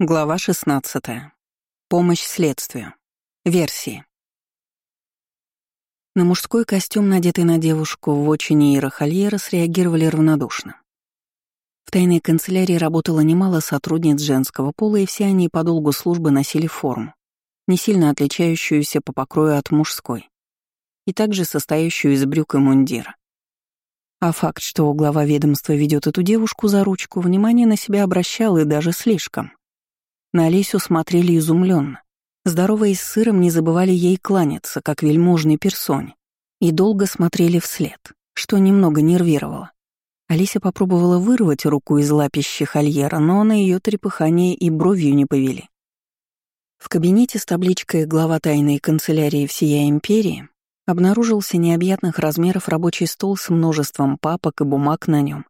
Глава 16. Помощь следствию. Версии. На мужской костюм, надетый на девушку в очине Ира среагировали равнодушно. В тайной канцелярии работало немало сотрудниц женского пола, и все они по долгу службы носили форму, не сильно отличающуюся по покрою от мужской, и также состоящую из брюк и мундира. А факт, что глава ведомства ведет эту девушку за ручку, внимание на себя обращал и даже слишком — на Олесю смотрели изумленно. Здороваясь с сыром, не забывали ей кланяться, как вельможной персоне, и долго смотрели вслед, что немного нервировало. Алися попробовала вырвать руку из лапища Хольера, но на ее трепыхание и бровью не повели. В кабинете с табличкой «Глава тайной канцелярии всея империи» обнаружился необъятных размеров рабочий стол с множеством папок и бумаг на нем,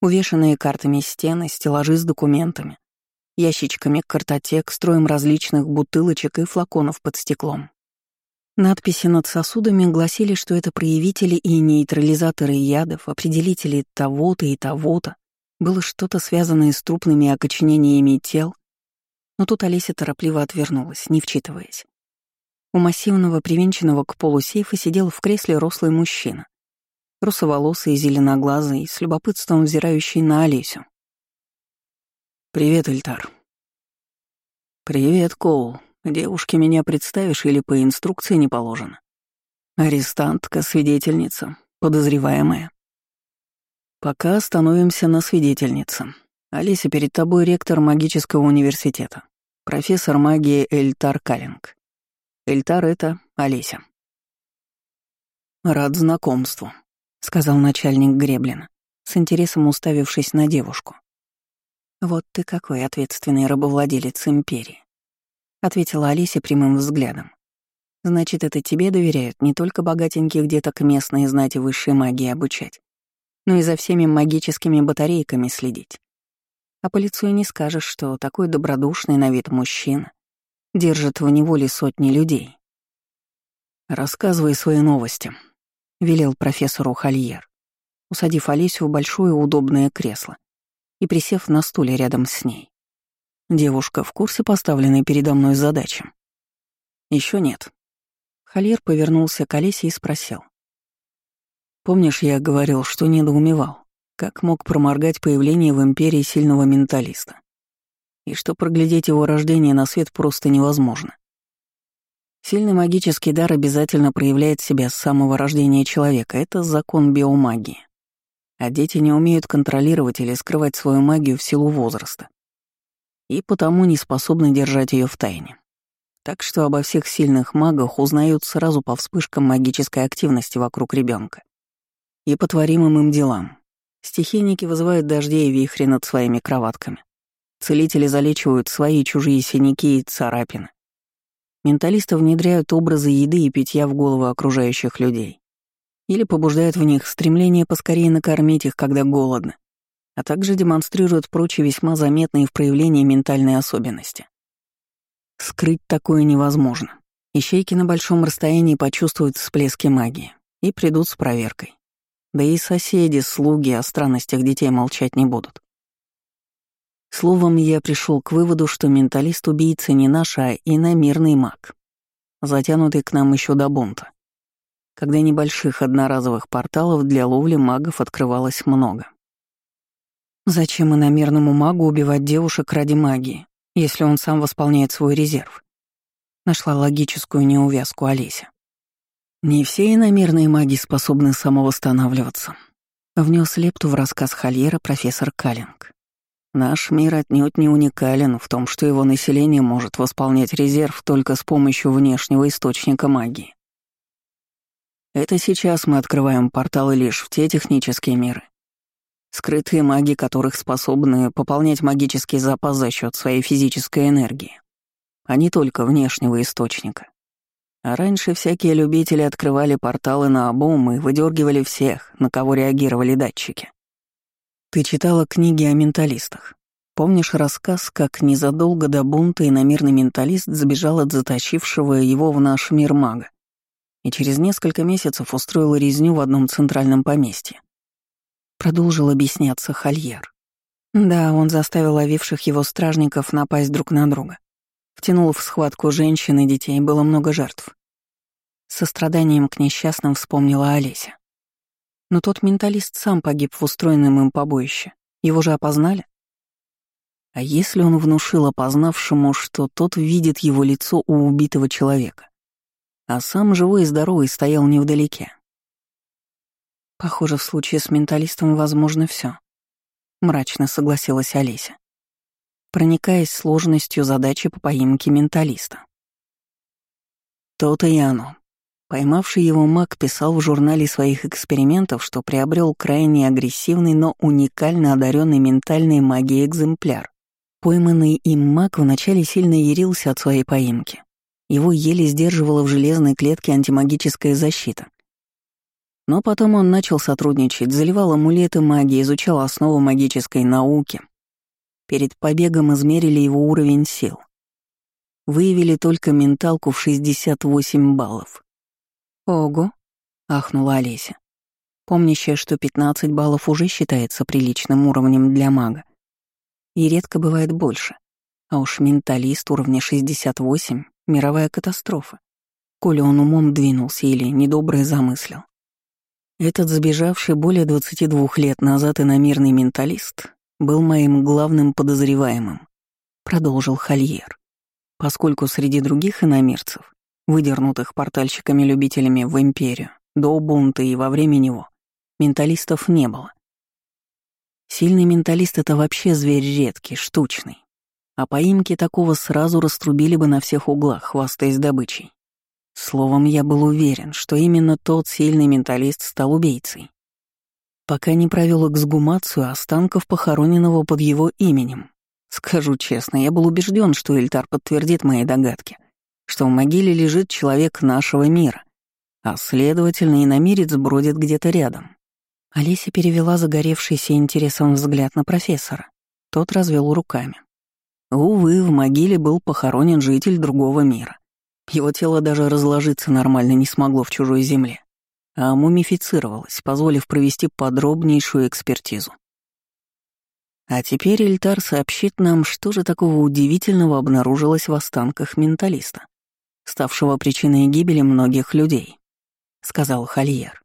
увешанные картами стены, стеллажи с документами, ящичками картотек, строем различных бутылочек и флаконов под стеклом. Надписи над сосудами гласили, что это проявители и нейтрализаторы ядов, определители того-то и того-то. Было что-то связанное с трупными окоченениями тел, но тут Олеся торопливо отвернулась, не вчитываясь. У массивного привинченного к полу сейфа сидел в кресле рослый мужчина, русоволосый, зеленоглазый, с любопытством взирающий на Олесю. «Привет, Эльтар». «Привет, Коул. Девушке меня представишь или по инструкции не положено?» «Арестантка, свидетельница, подозреваемая». «Пока остановимся на свидетельнице. Алиса, перед тобой ректор магического университета, профессор магии Эльтар Калинг. Эльтар — это Олеся». «Рад знакомству», — сказал начальник Греблина, с интересом уставившись на девушку. «Вот ты какой ответственный рабовладелец империи», — ответила Алисе прямым взглядом. «Значит, это тебе доверяют не только богатеньких деток местные знать и высшей магии обучать, но и за всеми магическими батарейками следить. А по лицу и не скажешь, что такой добродушный на вид мужчина держит в неволе сотни людей». «Рассказывай свои новости», — велел профессору Хольер, усадив Алисю в большое удобное кресло и присев на стуле рядом с ней. Девушка в курсе поставленной передо мной задачи. Еще нет. Хольер повернулся к Олесе и спросил. «Помнишь, я говорил, что недоумевал, как мог проморгать появление в Империи сильного менталиста? И что проглядеть его рождение на свет просто невозможно. Сильный магический дар обязательно проявляет себя с самого рождения человека, это закон биомагии а дети не умеют контролировать или скрывать свою магию в силу возраста. И потому не способны держать ее в тайне. Так что обо всех сильных магах узнают сразу по вспышкам магической активности вокруг ребенка и по творимым им делам. Стихийники вызывают дожди и вихри над своими кроватками. Целители залечивают свои чужие синяки и царапины. Менталисты внедряют образы еды и питья в головы окружающих людей или побуждает в них стремление поскорее накормить их, когда голодно, а также демонстрирует прочие весьма заметные в проявлении ментальной особенности. Скрыть такое невозможно. Ищейки на большом расстоянии почувствуют всплески магии и придут с проверкой. Да и соседи, слуги о странностях детей молчать не будут. Словом, я пришел к выводу, что менталист-убийца не наш, а иномирный маг, затянутый к нам еще до бунта когда небольших одноразовых порталов для ловли магов открывалось много. Зачем иномерному магу убивать девушек ради магии, если он сам восполняет свой резерв? Нашла логическую неувязку Олеся. Не все иномерные маги способны самовосстанавливаться. Внес лепту в рассказ Хольера профессор Каллинг. Наш мир отнюдь не уникален в том, что его население может восполнять резерв только с помощью внешнего источника магии. Это сейчас мы открываем порталы лишь в те технические миры, скрытые маги которых способны пополнять магический запас за счет своей физической энергии, а не только внешнего источника. А раньше всякие любители открывали порталы на обум и выдергивали всех, на кого реагировали датчики. Ты читала книги о менталистах. Помнишь рассказ, как незадолго до бунта иномирный менталист сбежал от заточившего его в наш мир мага? И через несколько месяцев устроил резню в одном центральном поместье. Продолжил объясняться Хольер. Да, он заставил ловивших его стражников напасть друг на друга. Втянул в схватку женщин и детей, было много жертв. Со страданием к несчастным вспомнила Олеся. Но тот менталист сам погиб в устроенном им побоище. Его же опознали? А если он внушил опознавшему, что тот видит его лицо у убитого человека, а сам живой и здоровый стоял невдалеке? Похоже, в случае с менталистом возможно все. Мрачно согласилась Олеся, проникаясь сложностью задачи по поимке менталиста. То-то и оно. Поймавший его маг писал в журнале своих экспериментов, что приобрел крайне агрессивный, но уникально одаренный ментальной магией экземпляр. Пойманный им маг вначале сильно ярился от своей поимки. Его еле сдерживала в железной клетке антимагическая защита. Но потом он начал сотрудничать, заливал амулеты магии, изучал основу магической науки. Перед побегом измерили его уровень сил. Выявили только менталку в 68 баллов. «Ого!» — ахнула Олеся, помнящая, что 15 баллов уже считается приличным уровнем для мага. И редко бывает больше. А уж менталист уровня 68 — мировая катастрофа. Коли он умом двинулся или недоброе замыслил. Этот забежавший более 22 лет назад иномирный менталист был моим главным подозреваемым, продолжил Хольер, поскольку среди других иномирцев выдернутых портальщиками-любителями в Империю, до бунта и во время него, менталистов не было. Сильный менталист — это вообще зверь редкий, штучный. А поимки такого сразу раструбили бы на всех углах, хвастаясь добычей. Словом, я был уверен, что именно тот сильный менталист стал убийцей. Пока не провел эксгумацию останков похороненного под его именем. Скажу честно, я был убежден, что Эльтар подтвердит мои догадки — что в могиле лежит человек нашего мира, а, следовательно, и намерец бродит где-то рядом. Олеся перевела загоревшийся интересом взгляд на профессора. Тот развел руками. Увы, в могиле был похоронен житель другого мира. Его тело даже разложиться нормально не смогло в чужой земле, а мумифицировалось, позволив провести подробнейшую экспертизу. А теперь Эльтар сообщит нам, что же такого удивительного обнаружилось в останках менталиста ставшего причиной гибели многих людей», — сказал Хольер.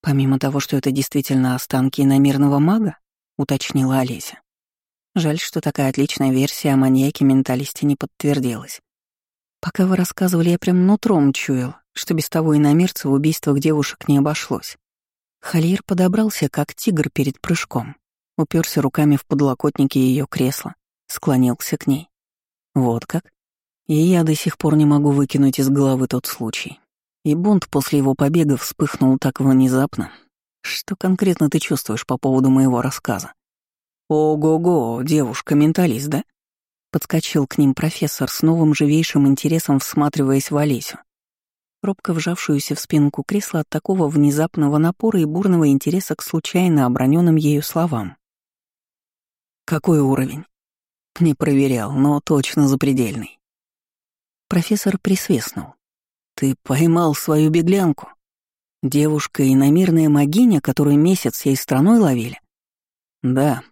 «Помимо того, что это действительно останки иномирного мага», — уточнила Олеся. «Жаль, что такая отличная версия о маньяке-менталисте не подтвердилась. Пока вы рассказывали, я прям нутром чуял, что без того иномирца в убийствах девушек не обошлось. Хольер подобрался, как тигр перед прыжком, уперся руками в подлокотники ее кресла, склонился к ней. Вот как? И я до сих пор не могу выкинуть из головы тот случай. И бунт после его побега вспыхнул так внезапно. Что конкретно ты чувствуешь по поводу моего рассказа? Ого-го, девушка-менталист, да? Подскочил к ним профессор с новым живейшим интересом, всматриваясь в Олесю. Робко вжавшуюся в спинку кресла от такого внезапного напора и бурного интереса к случайно оброненным ею словам. «Какой уровень?» «Не проверял, но точно запредельный. Профессор присвистнул. «Ты поймал свою беглянку? Девушка и иномирная могиня, которую месяц всей страной ловили?» «Да.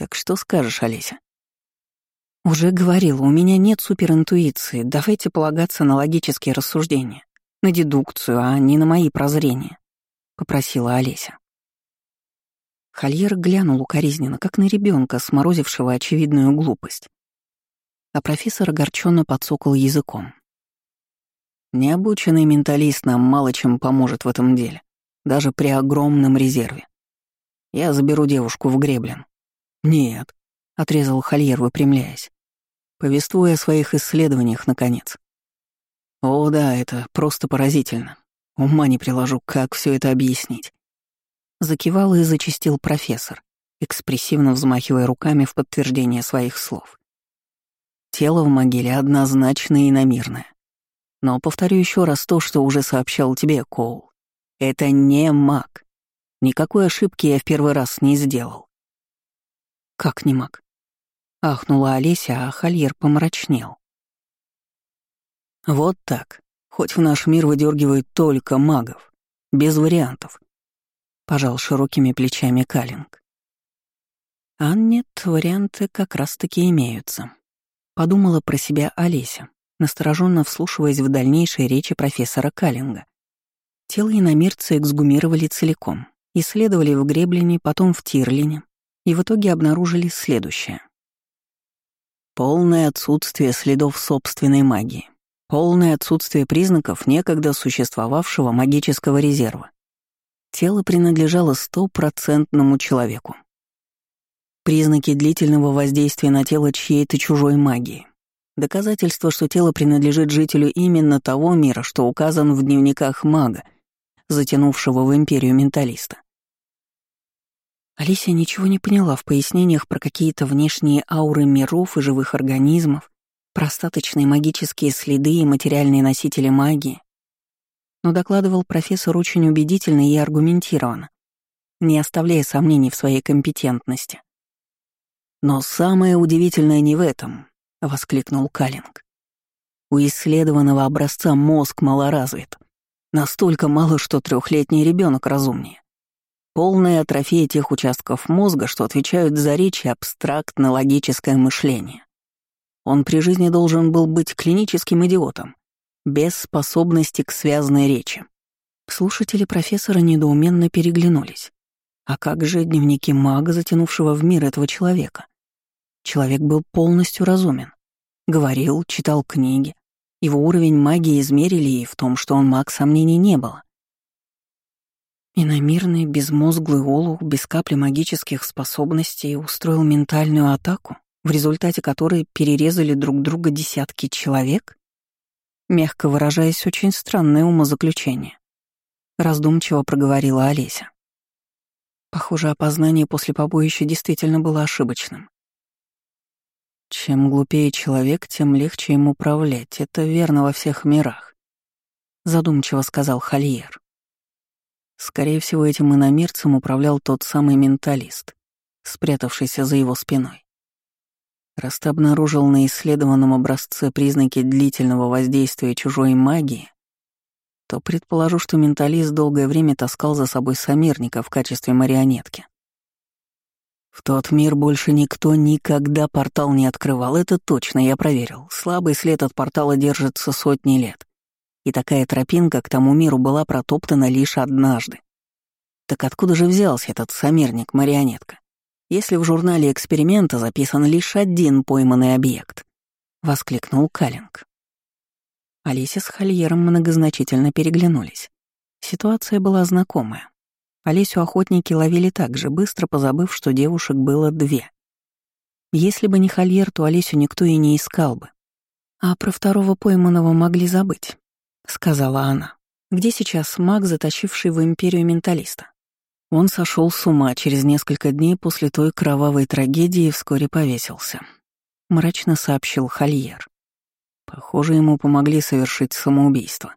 Так что скажешь, Олеся?» «Уже говорила, у меня нет суперинтуиции. Давайте полагаться на логические рассуждения, на дедукцию, а не на мои прозрения», — попросила Олеся. Хольер глянул укоризненно, как на ребенка, сморозившего очевидную глупость а профессор огорченно подсокал языком. Необученный менталист нам мало чем поможет в этом деле, даже при огромном резерве. Я заберу девушку в греблен. Нет, отрезал Хольер, выпрямляясь, повествуя о своих исследованиях, наконец. О, да, это просто поразительно. Ума не приложу, как все это объяснить. Закивал и зачистил профессор, экспрессивно взмахивая руками в подтверждение своих слов. Тело в могиле однозначно иномирное. Но повторю еще раз то, что уже сообщал тебе, Коул. Это не маг. Никакой ошибки я в первый раз не сделал. Как не маг? Ахнула Олеся, а Хольер помрачнел. Вот так. Хоть в наш мир выдергивают только магов. Без вариантов. Пожал широкими плечами Калинг. А нет, варианты как раз-таки имеются. Подумала про себя Олеся, настороженно вслушиваясь в дальнейшие речи профессора Каллинга. Тело иномирца эксгумировали целиком, исследовали в Греблине, потом в Тирлине, и в итоге обнаружили следующее. Полное отсутствие следов собственной магии. Полное отсутствие признаков некогда существовавшего магического резерва. Тело принадлежало стопроцентному человеку. Признаки длительного воздействия на тело чьей-то чужой магии. Доказательство, что тело принадлежит жителю именно того мира, что указан в дневниках мага, затянувшего в империю менталиста. Алисия ничего не поняла в пояснениях про какие-то внешние ауры миров и живых организмов, простаточные магические следы и материальные носители магии. Но докладывал профессор очень убедительно и аргументированно, не оставляя сомнений в своей компетентности. «Но самое удивительное не в этом», — воскликнул Каллинг. «У исследованного образца мозг малоразвит. Настолько мало, что трехлетний ребенок разумнее. Полная атрофия тех участков мозга, что отвечают за речь и абстрактно-логическое мышление. Он при жизни должен был быть клиническим идиотом, без способности к связанной речи. Слушатели профессора недоуменно переглянулись. А как же дневники мага, затянувшего в мир этого человека? Человек был полностью разумен. Говорил, читал книги. Его уровень магии измерили, и в том, что он маг, сомнений не было. Иномирный, безмозглый олух, без капли магических способностей, устроил ментальную атаку, в результате которой перерезали друг друга десятки человек? Мягко выражаясь, очень странное умозаключение. Раздумчиво проговорила Олеся. Похоже, опознание после побоища действительно было ошибочным. Чем глупее человек, тем легче им управлять. Это верно во всех мирах. Задумчиво сказал Хольер. Скорее всего, этим иномирцем управлял тот самый менталист, спрятавшийся за его спиной. Раз обнаружил на исследованном образце признаки длительного воздействия чужой магии, то предположу, что менталист долгое время таскал за собой Самирника в качестве марионетки. В тот мир больше никто никогда портал не открывал, это точно, я проверил. Слабый след от портала держится сотни лет. И такая тропинка к тому миру была протоптана лишь однажды. Так откуда же взялся этот сомерник-марионетка? Если в журнале эксперимента записан лишь один пойманный объект, — воскликнул Каллинг. Алисия с Хольером многозначительно переглянулись. Ситуация была знакомая. Олесю охотники ловили так же, быстро позабыв, что девушек было две. Если бы не Хольер, то Олесю никто и не искал бы. А про второго пойманного могли забыть. — сказала она. «Где сейчас маг, затащивший в Империю менталиста?» Он сошел с ума через несколько дней после той кровавой трагедии и вскоре повесился. Мрачно сообщил Хольер. Похоже, ему помогли совершить самоубийство.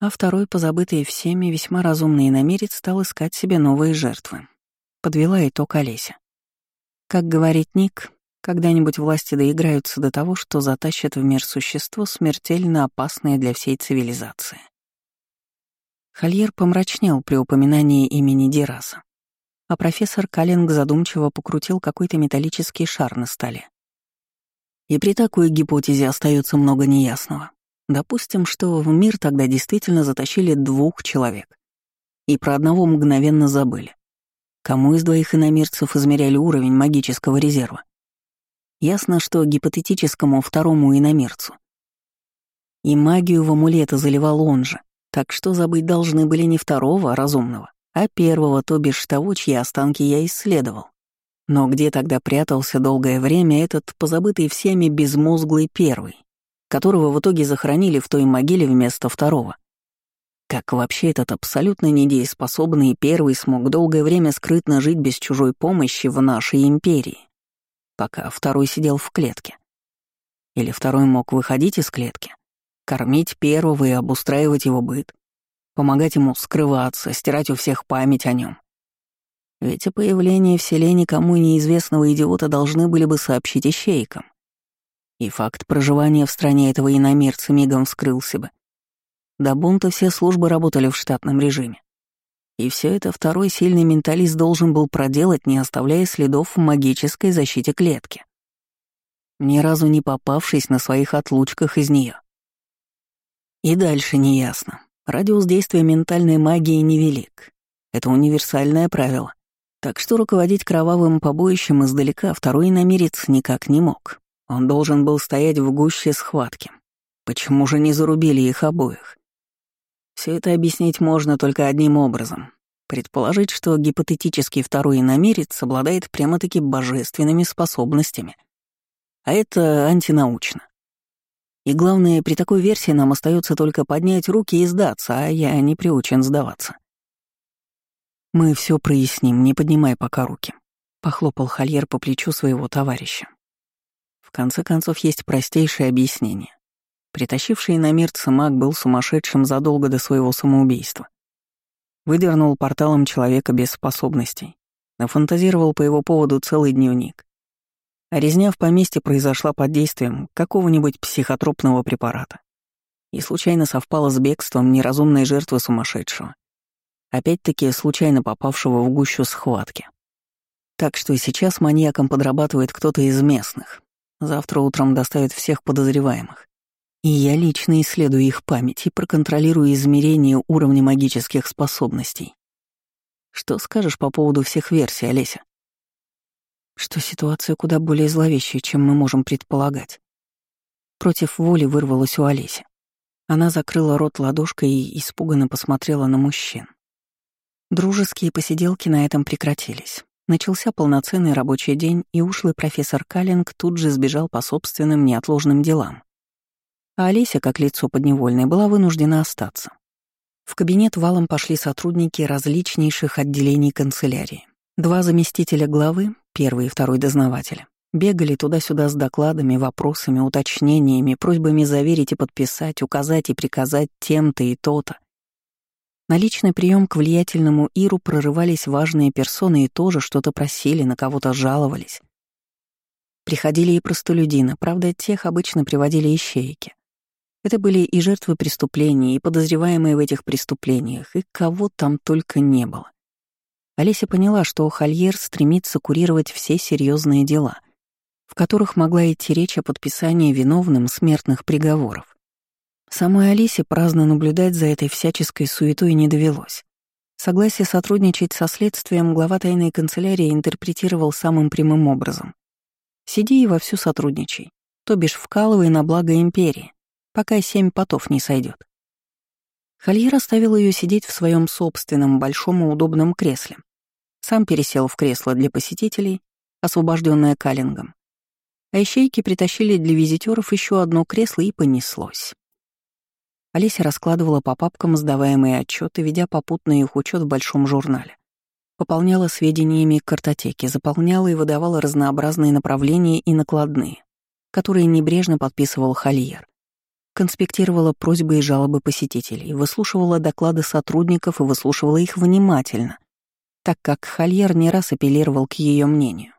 А второй, позабытый всеми, весьма разумный намерец, стал искать себе новые жертвы. Подвела итог Олеся. Как говорит Ник, когда-нибудь власти доиграются до того, что затащат в мир существо, смертельно опасное для всей цивилизации. Хольер помрачнел при упоминании имени Дираса, а профессор Каллинг задумчиво покрутил какой-то металлический шар на столе. И при такой гипотезе остается много неясного. Допустим, что в мир тогда действительно затащили двух человек. И про одного мгновенно забыли. Кому из двоих иномирцев измеряли уровень магического резерва? Ясно, что гипотетическому второму иномерцу. И магию в амулеты заливал он же, так что забыть должны были не второго, разумного, а первого, то бишь того, чьи останки я исследовал. Но где тогда прятался долгое время этот позабытый всеми безмозглый первый, которого в итоге захоронили в той могиле вместо второго? Как вообще этот абсолютно недееспособный первый смог долгое время скрытно жить без чужой помощи в нашей империи? Пока второй сидел в клетке. Или второй мог выходить из клетки, кормить первого и обустраивать его быт, помогать ему скрываться, стирать у всех память о нем. Ведь о появлении в селе никому неизвестного идиота должны были бы сообщить ищейкам. И факт проживания в стране этого иномерца мигом вскрылся бы. До бунта все службы работали в штатном режиме. И все это второй сильный менталист должен был проделать, не оставляя следов в магической защите клетки. Ни разу не попавшись на своих отлучках из нее. И дальше неясно. Радиус действия ментальной магии невелик. Это универсальное правило. Так что руководить кровавым побоищем издалека второй намерец никак не мог. Он должен был стоять в гуще схватки. Почему же не зарубили их обоих? Все это объяснить можно только одним образом. Предположить, что гипотетический второй иномерец обладает прямо-таки божественными способностями. А это антинаучно. И главное, при такой версии нам остается только поднять руки и сдаться, а я не приучен сдаваться. «Мы все проясним, не поднимай пока руки», — похлопал Хольер по плечу своего товарища. В конце концов, есть простейшее объяснение. Притащивший иномерца маг был сумасшедшим задолго до своего самоубийства. Выдернул порталом человека без способностей, нафантазировал по его поводу целый дневник. А резня в поместье произошла под действием какого-нибудь психотропного препарата и случайно совпала с бегством неразумной жертвы сумасшедшего, опять-таки случайно попавшего в гущу схватки. Так что сейчас маньяком подрабатывает кто-то из местных. Завтра утром доставят всех подозреваемых. И я лично исследую их память и проконтролирую измерение уровня магических способностей. Что скажешь по поводу всех версий, Олеся? Что ситуация куда более зловещая, чем мы можем предполагать. Против воли вырвалась у Олеси. Она закрыла рот ладошкой и испуганно посмотрела на мужчин. Дружеские посиделки на этом прекратились. Начался полноценный рабочий день, и ушлый профессор Каллинг тут же сбежал по собственным неотложным делам а Олеся, как лицо подневольное, была вынуждена остаться. В кабинет валом пошли сотрудники различнейших отделений канцелярии. Два заместителя главы, первый и второй дознавателя, бегали туда-сюда с докладами, вопросами, уточнениями, просьбами заверить и подписать, указать и приказать тем-то и то-то. На личный прием к влиятельному Иру прорывались важные персоны и тоже что-то просили, на кого-то жаловались. Приходили и простолюдины, правда, тех обычно приводили ищейки. Это были и жертвы преступлений, и подозреваемые в этих преступлениях, и кого там только не было. Олеся поняла, что Хольер стремится курировать все серьезные дела, в которых могла идти речь о подписании виновным смертных приговоров. Самой Олесе праздно наблюдать за этой всяческой суетой не довелось. Согласие сотрудничать со следствием глава тайной канцелярии интерпретировал самым прямым образом. Сиди и вовсю сотрудничай, то бишь вкалывай на благо империи, пока семь потов не сойдет. Хольер оставил ее сидеть в своем собственном большом и удобном кресле. Сам пересел в кресло для посетителей, освобожденное каллингом. А ищейки притащили для визитеров еще одно кресло и понеслось. Олеся раскладывала по папкам сдаваемые отчеты, ведя попутно их учет в большом журнале. Пополняла сведениями картотеки, заполняла и выдавала разнообразные направления и накладные, которые небрежно подписывал Хольер конспектировала просьбы и жалобы посетителей, выслушивала доклады сотрудников и выслушивала их внимательно, так как Хольер не раз апеллировал к ее мнению.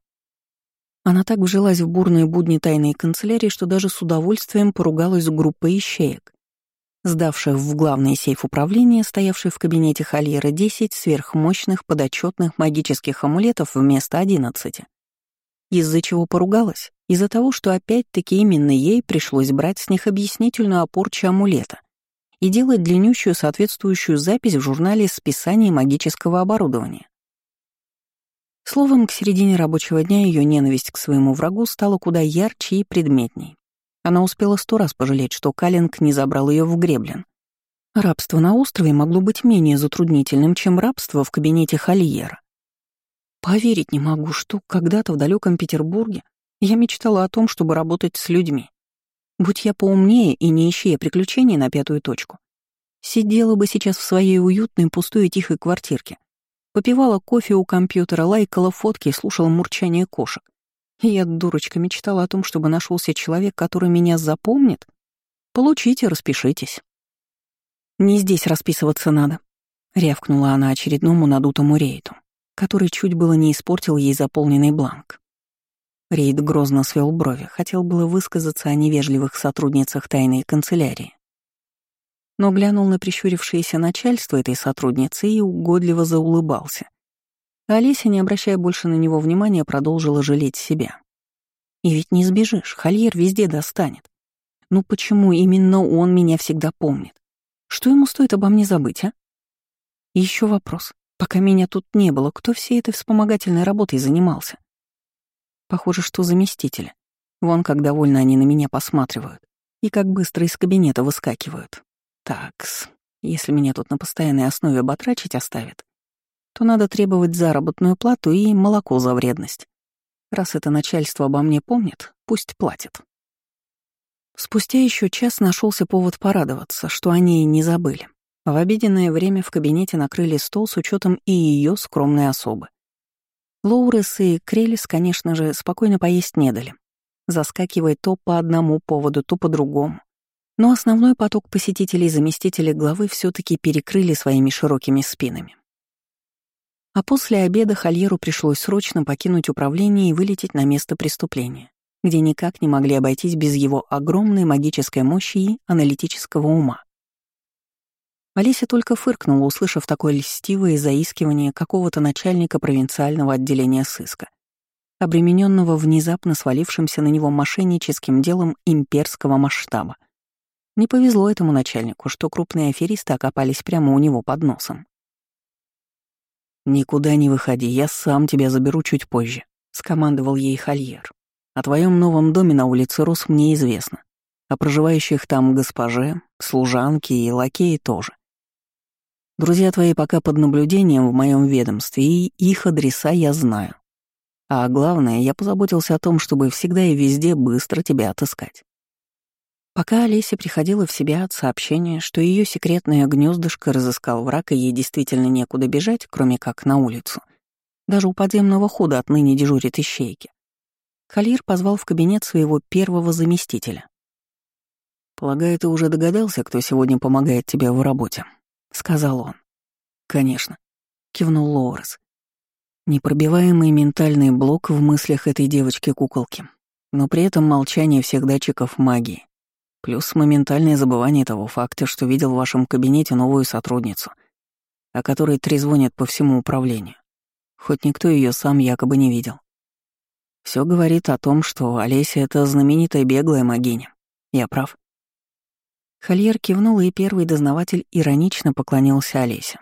Она так вжилась в бурные будни тайной канцелярии, что даже с удовольствием поругалась с группой ищеек, сдавших в главный сейф управления, стоявший в кабинете Хольера, 10 сверхмощных подотчетных магических амулетов вместо 11. Из-за чего поругалась? Из-за того, что опять-таки именно ей пришлось брать с них объяснительную о амулета и делать длиннющую соответствующую запись в журнале списания магического оборудования. Словом, к середине рабочего дня ее ненависть к своему врагу стала куда ярче и предметней. Она успела сто раз пожалеть, что Калинг не забрал ее в Греблен. Рабство на острове могло быть менее затруднительным, чем рабство в кабинете Хольера. Поверить не могу, что когда-то в далеком Петербурге я мечтала о том, чтобы работать с людьми. Будь я поумнее и не ищи приключений на пятую точку, сидела бы сейчас в своей уютной, пустой и тихой квартирке, попивала кофе у компьютера, лайкала фотки и слушала мурчание кошек. Я, дурочка, мечтала о том, чтобы нашелся человек, который меня запомнит. Получите, распишитесь. «Не здесь расписываться надо», — рявкнула она очередному надутому рейту, который чуть было не испортил ей заполненный бланк. Рейд грозно свел брови, хотел было высказаться о невежливых сотрудницах тайной канцелярии. но глянул на прищурившееся начальство этой сотрудницы и угодливо заулыбался. Олеся, не обращая больше на него внимания, продолжила жалеть себя. И ведь не сбежишь, Хольер везде достанет. Ну почему именно он меня всегда помнит? Что ему стоит обо мне забыть, а? Еще вопрос. Пока меня тут не было, кто всей этой вспомогательной работой занимался? Похоже, что заместители. Вон как довольно они на меня посматривают. И как быстро из кабинета выскакивают. Такс, если меня тут на постоянной основе батрачить оставят, то надо требовать заработную плату и молоко за вредность. Раз это начальство обо мне помнит, пусть платит. Спустя еще час нашелся повод порадоваться, что они не забыли. В обеденное время в кабинете накрыли стол с учетом и ее скромной особы. Лоурес и Крелис, конечно же, спокойно поесть не дали, заскакивая то по одному поводу, то по другому. Но основной поток посетителей заместители главы все таки перекрыли своими широкими спинами. А после обеда Хольеру пришлось срочно покинуть управление и вылететь на место преступления, где никак не могли обойтись без его огромной магической мощи и аналитического ума. Олеся только фыркнула, услышав такое льстивое заискивание какого-то начальника провинциального отделения сыска, обремененного внезапно свалившимся на него мошенническим делом имперского масштаба. Не повезло этому начальнику, что крупные аферисты окопались прямо у него под носом. «Никуда не выходи, я сам тебя заберу чуть позже», — скомандовал ей Хольер. «О твоем новом доме на улице Рос мне известно. О проживающих там госпоже, служанке и лакее тоже. Друзья твои пока под наблюдением в моем ведомстве, и их адреса я знаю. А главное, я позаботился о том, чтобы всегда и везде быстро тебя отыскать. Пока Олеся приходила в себя от сообщения, что ее секретное гнездышко разыскал враг, и ей действительно некуда бежать, кроме как на улицу, даже у подземного хода отныне дежурит ищейки, Халир позвал в кабинет своего первого заместителя. «Полагаю, ты уже догадался, кто сегодня помогает тебе в работе?» — сказал он. «Конечно», — кивнул Лоурес. Непробиваемый ментальный блок в мыслях этой девочки-куколки, но при этом молчание всех датчиков магии. Плюс моментальное забывание того факта, что видел в вашем кабинете новую сотрудницу, о которой трезвонят по всему управлению, хоть никто ее сам якобы не видел. Все говорит о том, что Олеся — это знаменитая беглая магиня. Я прав. Хольер кивнул, и первый дознаватель иронично поклонился Олесе.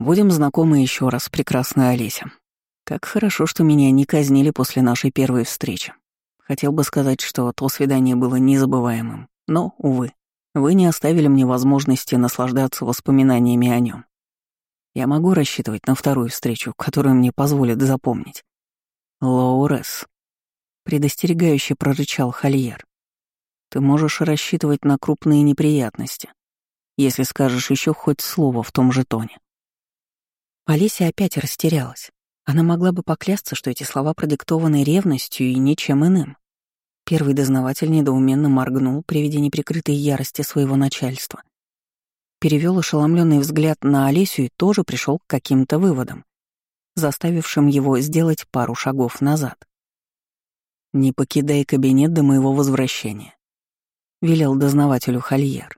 «Будем знакомы еще раз, прекрасная Олеся. Как хорошо, что меня не казнили после нашей первой встречи. Хотел бы сказать, что то свидание было незабываемым, но, увы, вы не оставили мне возможности наслаждаться воспоминаниями о нем. Я могу рассчитывать на вторую встречу, которую мне позволят запомнить. Лоурес, предостерегающе прорычал Хольер. Ты можешь рассчитывать на крупные неприятности, если скажешь еще хоть слово в том же тоне. Олеся опять растерялась. Она могла бы поклясться, что эти слова продиктованы ревностью и ничем иным. Первый дознаватель недоуменно моргнул при виде неприкрытой ярости своего начальства. Перевел ошеломленный взгляд на Олесю и тоже пришел к каким-то выводам, заставившим его сделать пару шагов назад. «Не покидай кабинет до моего возвращения», — велел дознавателю Хольер.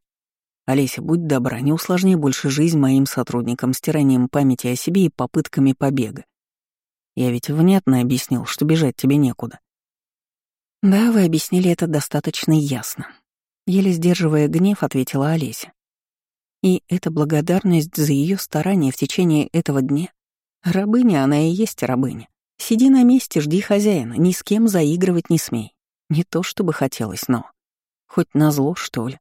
«Олеся, будь добра, не усложни больше жизнь моим сотрудникам стиранием памяти о себе и попытками побега. Я ведь внятно объяснил, что бежать тебе некуда. Да, вы объяснили это достаточно ясно. Еле сдерживая гнев, ответила Олеся. И эта благодарность за ее старания в течение этого дня. Рабыня она и есть рабыня. Сиди на месте, жди хозяина, ни с кем заигрывать не смей. Не то чтобы хотелось, но... Хоть назло, что ли.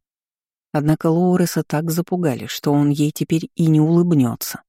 Однако Лоуреса так запугали, что он ей теперь и не улыбнется.